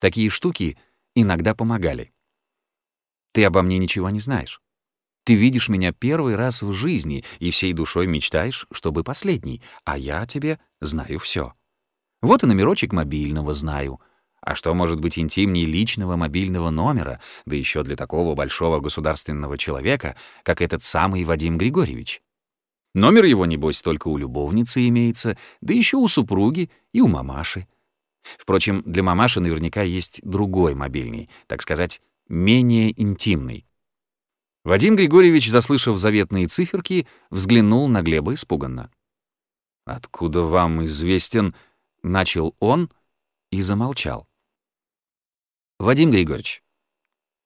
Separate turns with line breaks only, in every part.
Такие штуки иногда помогали. Ты обо мне ничего не знаешь. Ты видишь меня первый раз в жизни и всей душой мечтаешь, чтобы последний, а я о тебе знаю все. Вот и номерочек мобильного знаю. А что может быть интимнее личного мобильного номера, да еще для такого большого государственного человека, как этот самый Вадим Григорьевич? Номер его, небось, только у любовницы имеется, да еще у супруги и у мамаши. Впрочем, для мамаши наверняка есть другой мобильный, так сказать, менее интимный. Вадим Григорьевич, заслышав заветные циферки, взглянул на Глеба испуганно. «Откуда вам известен?» — начал он и замолчал. «Вадим Григорьевич».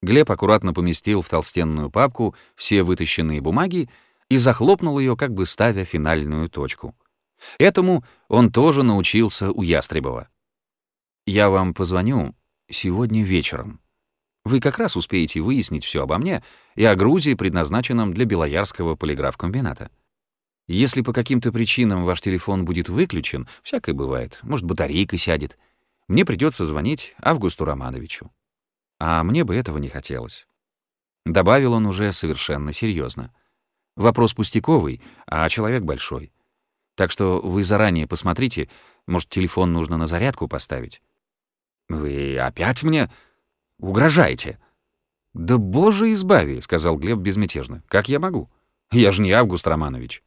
Глеб аккуратно поместил в толстенную папку все вытащенные бумаги и захлопнул ее, как бы ставя финальную точку. Этому он тоже научился у Ястребова. «Я вам позвоню сегодня вечером. Вы как раз успеете выяснить все обо мне и о грузе, предназначенном для Белоярского полиграфкомбината. Если по каким-то причинам ваш телефон будет выключен, всякое бывает, может, батарейка сядет, мне придется звонить Августу Романовичу. А мне бы этого не хотелось. Добавил он уже совершенно серьезно. Вопрос пустяковый, а человек большой. Так что вы заранее посмотрите, может, телефон нужно на зарядку поставить. «Вы опять мне угрожаете?» «Да боже избави», — сказал Глеб безмятежно. «Как я могу? Я же не Август Романович».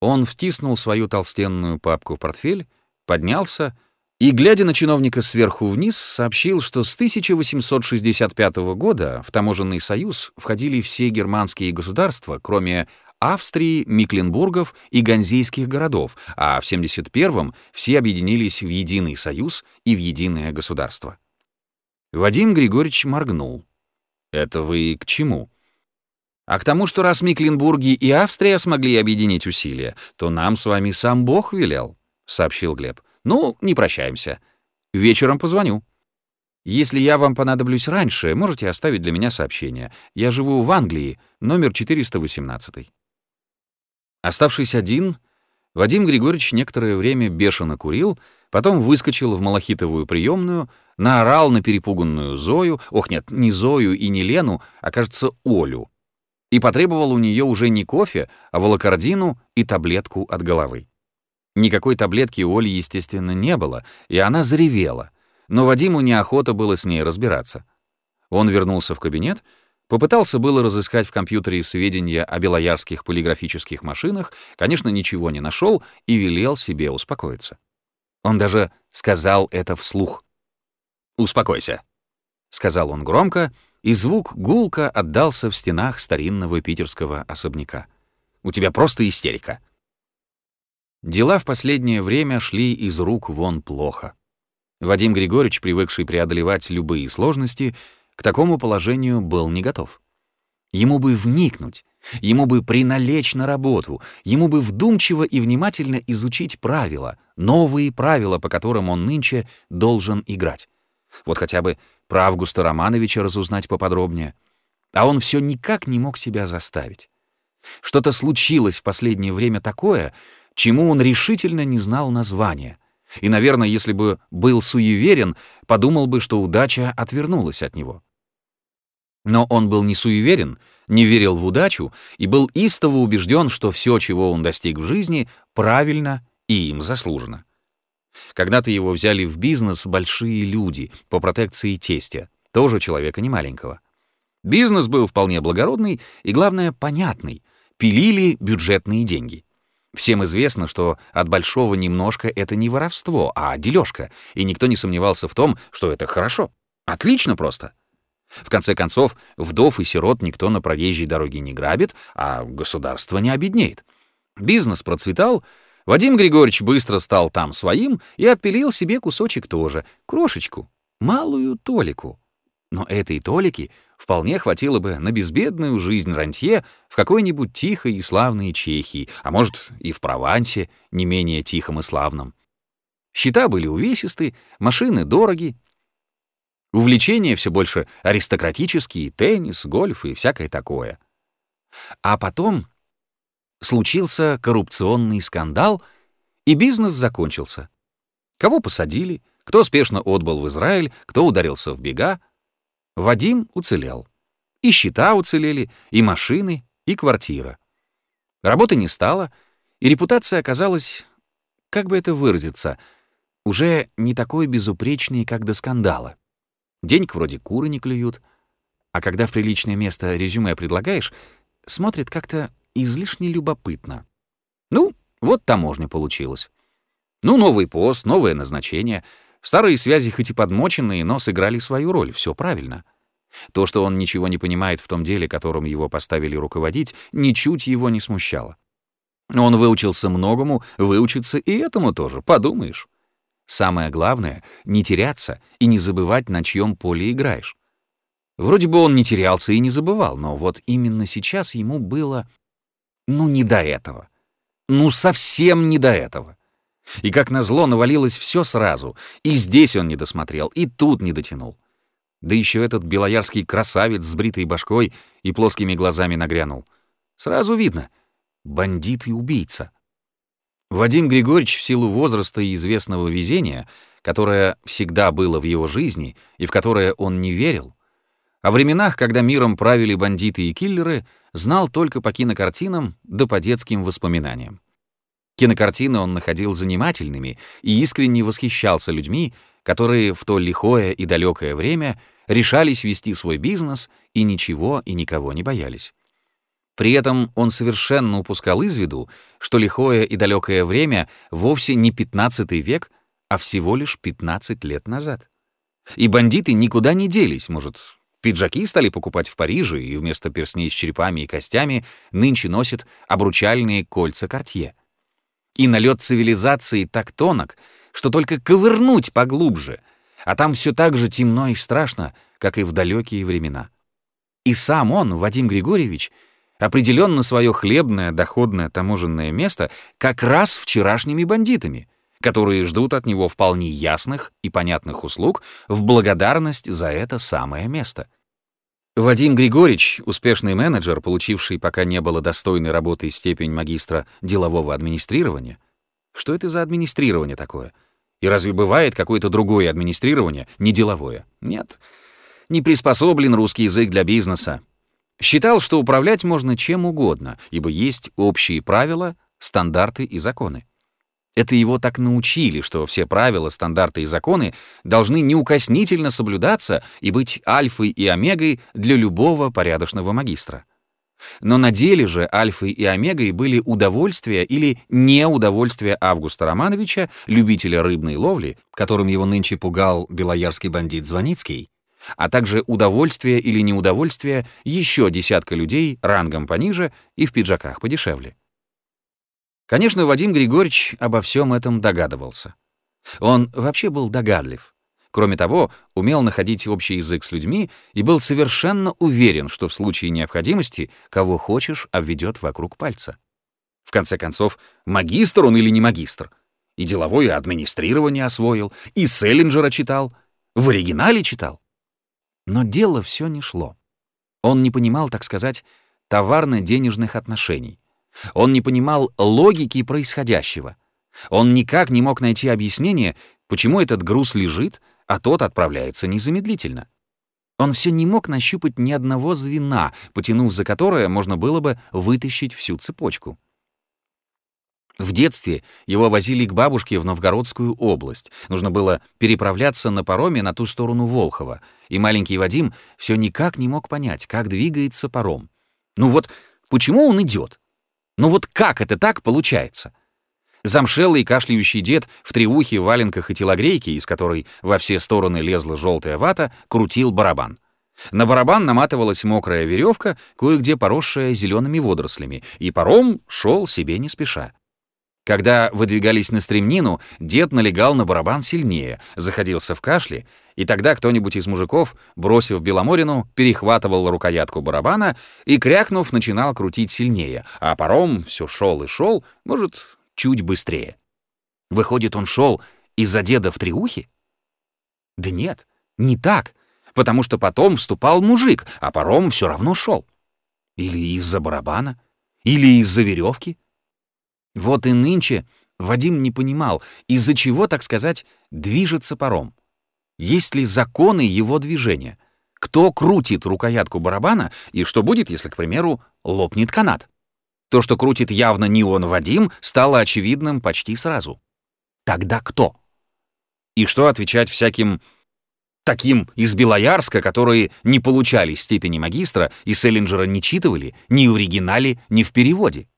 Он втиснул свою толстенную папку в портфель, поднялся и, глядя на чиновника сверху вниз, сообщил, что с 1865 года в Таможенный союз входили все германские государства, кроме Австрии, Микленбургов и Ганзейских городов, а в 71-м все объединились в единый союз и в единое государство. Вадим Григорьевич моргнул. «Это вы к чему?» «А к тому, что раз Микленбурги и Австрия смогли объединить усилия, то нам с вами сам Бог велел», — сообщил Глеб. «Ну, не прощаемся. Вечером позвоню». Если я вам понадоблюсь раньше, можете оставить для меня сообщение. Я живу в Англии, номер 418. Оставшись один, Вадим Григорьевич некоторое время бешено курил, потом выскочил в малахитовую приемную, наорал на перепуганную Зою, ох нет, не Зою и не Лену, а, кажется, Олю, и потребовал у нее уже не кофе, а волокордину и таблетку от головы. Никакой таблетки у Оли, естественно, не было, и она заревела, но Вадиму неохота было с ней разбираться. Он вернулся в кабинет, Попытался было разыскать в компьютере сведения о белоярских полиграфических машинах, конечно, ничего не нашел и велел себе успокоиться. Он даже сказал это вслух. «Успокойся», — сказал он громко, и звук гулко отдался в стенах старинного питерского особняка. «У тебя просто истерика». Дела в последнее время шли из рук вон плохо. Вадим Григорьевич, привыкший преодолевать любые сложности, к такому положению был не готов. Ему бы вникнуть, ему бы приналечь на работу, ему бы вдумчиво и внимательно изучить правила, новые правила, по которым он нынче должен играть. Вот хотя бы про Августа Романовича разузнать поподробнее. А он все никак не мог себя заставить. Что-то случилось в последнее время такое, чему он решительно не знал названия. И, наверное, если бы был суеверен, подумал бы, что удача отвернулась от него. Но он был не суеверен, не верил в удачу и был истово убежден, что все, чего он достиг в жизни, правильно и им заслужено. Когда-то его взяли в бизнес большие люди по протекции тестя, тоже человека немаленького. Бизнес был вполне благородный и, главное, понятный. Пилили бюджетные деньги. Всем известно, что от большого немножко — это не воровство, а дележка, и никто не сомневался в том, что это хорошо. Отлично просто. В конце концов, вдов и сирот никто на проезжей дороге не грабит, а государство не обеднеет. Бизнес процветал, Вадим Григорьевич быстро стал там своим и отпилил себе кусочек тоже, крошечку, малую толику. Но этой толики вполне хватило бы на безбедную жизнь рантье в какой-нибудь тихой и славной Чехии, а может и в Провансе, не менее тихом и славном. Счета были увесисты, машины дороги, Увлечения все больше аристократические, теннис, гольф и всякое такое. А потом случился коррупционный скандал, и бизнес закончился. Кого посадили, Кто спешно отбыл в Израиль, кто ударился в бега. Вадим уцелел. И счета уцелели, и машины, и квартира. Работы не стало, и репутация оказалась, как бы это выразиться, уже не такой безупречной, как до скандала. Денег вроде куры не клюют, а когда в приличное место резюме предлагаешь, смотрит как-то излишне любопытно. Ну, вот таможня получилась. Ну, новый пост, новое назначение. Старые связи хоть и подмоченные, но сыграли свою роль, все правильно. То, что он ничего не понимает в том деле, которым его поставили руководить, ничуть его не смущало. Он выучился многому, выучится и этому тоже, подумаешь. Самое главное — не теряться и не забывать, на чьем поле играешь. Вроде бы он не терялся и не забывал, но вот именно сейчас ему было, ну, не до этого. Ну, совсем не до этого. И как назло навалилось все сразу. И здесь он не досмотрел, и тут не дотянул. Да еще этот белоярский красавец с бритой башкой и плоскими глазами нагрянул. Сразу видно — бандит и убийца. Вадим Григорьевич в силу возраста и известного везения, которое всегда было в его жизни и в которое он не верил, о временах, когда миром правили бандиты и киллеры, знал только по кинокартинам да по детским воспоминаниям. Кинокартины он находил занимательными и искренне восхищался людьми, которые в то лихое и далекое время решались вести свой бизнес и ничего и никого не боялись. При этом он совершенно упускал из виду, что лихое и далекое время вовсе не 15 век, а всего лишь 15 лет назад. И бандиты никуда не делись, может, пиджаки стали покупать в Париже и вместо перстней с черепами и костями нынче носят обручальные кольца Кортье — и налет цивилизации так тонок, что только ковырнуть поглубже, а там все так же темно и страшно, как и в далекие времена. И сам он, Вадим Григорьевич, определенно свое хлебное, доходное таможенное место как раз вчерашними бандитами, которые ждут от него вполне ясных и понятных услуг в благодарность за это самое место — Вадим Григорьевич, успешный менеджер, получивший, пока не было достойной работы степень магистра делового администрирования. Что это за администрирование такое? И разве бывает какое-то другое администрирование, не деловое? Нет. Не приспособлен русский язык для бизнеса. Считал, что управлять можно чем угодно, ибо есть общие правила, стандарты и законы. Это его так научили, что все правила, стандарты и законы должны неукоснительно соблюдаться и быть альфой и омегой для любого порядочного магистра. Но на деле же альфой и омегой были удовольствие или неудовольствие Августа Романовича, любителя рыбной ловли, которым его нынче пугал белоярский бандит Звоницкий, а также удовольствие или неудовольствие еще десятка людей рангом пониже и в пиджаках подешевле. Конечно, Вадим Григорьевич обо всем этом догадывался. Он вообще был догадлив. Кроме того, умел находить общий язык с людьми и был совершенно уверен, что в случае необходимости кого хочешь обведет вокруг пальца. В конце концов, магистр он или не магистр? И деловое администрирование освоил, и Селлинджера читал, в оригинале читал. Но дело все не шло. Он не понимал, так сказать, товарно-денежных отношений. Он не понимал логики происходящего. Он никак не мог найти объяснение, почему этот груз лежит, а тот отправляется незамедлительно. Он все не мог нащупать ни одного звена, потянув за которое можно было бы вытащить всю цепочку. В детстве его возили к бабушке в Новгородскую область. Нужно было переправляться на пароме на ту сторону Волхова, и маленький Вадим все никак не мог понять, как двигается паром. Ну вот почему он идет? Ну вот как это так получается? Замшелый кашляющий дед в треухе, валенках и телогрейке, из которой во все стороны лезла желтая вата, крутил барабан. На барабан наматывалась мокрая веревка, кое-где поросшая зелеными водорослями, и паром шел себе не спеша. Когда выдвигались на стремнину, дед налегал на барабан сильнее, заходился в кашле, и тогда кто-нибудь из мужиков, бросив Беломорину, перехватывал рукоятку барабана и, крякнув, начинал крутить сильнее, а паром все шел и шел, может, чуть быстрее. Выходит, он шел из-за деда в триухе? Да нет, не так, потому что потом вступал мужик, а паром все равно шел. Или из-за барабана, или из-за веревки — вот и нынче Вадим не понимал, из-за чего, так сказать, движется паром. Есть ли законы его движения? Кто крутит рукоятку барабана и что будет, если, к примеру, лопнет канат? То, что крутит явно не он, Вадим, стало очевидным почти сразу. Тогда кто? И что отвечать всяким таким из Белоярска, которые не получали степени магистра и Селлинджера не читывали ни в оригинале, ни в переводе?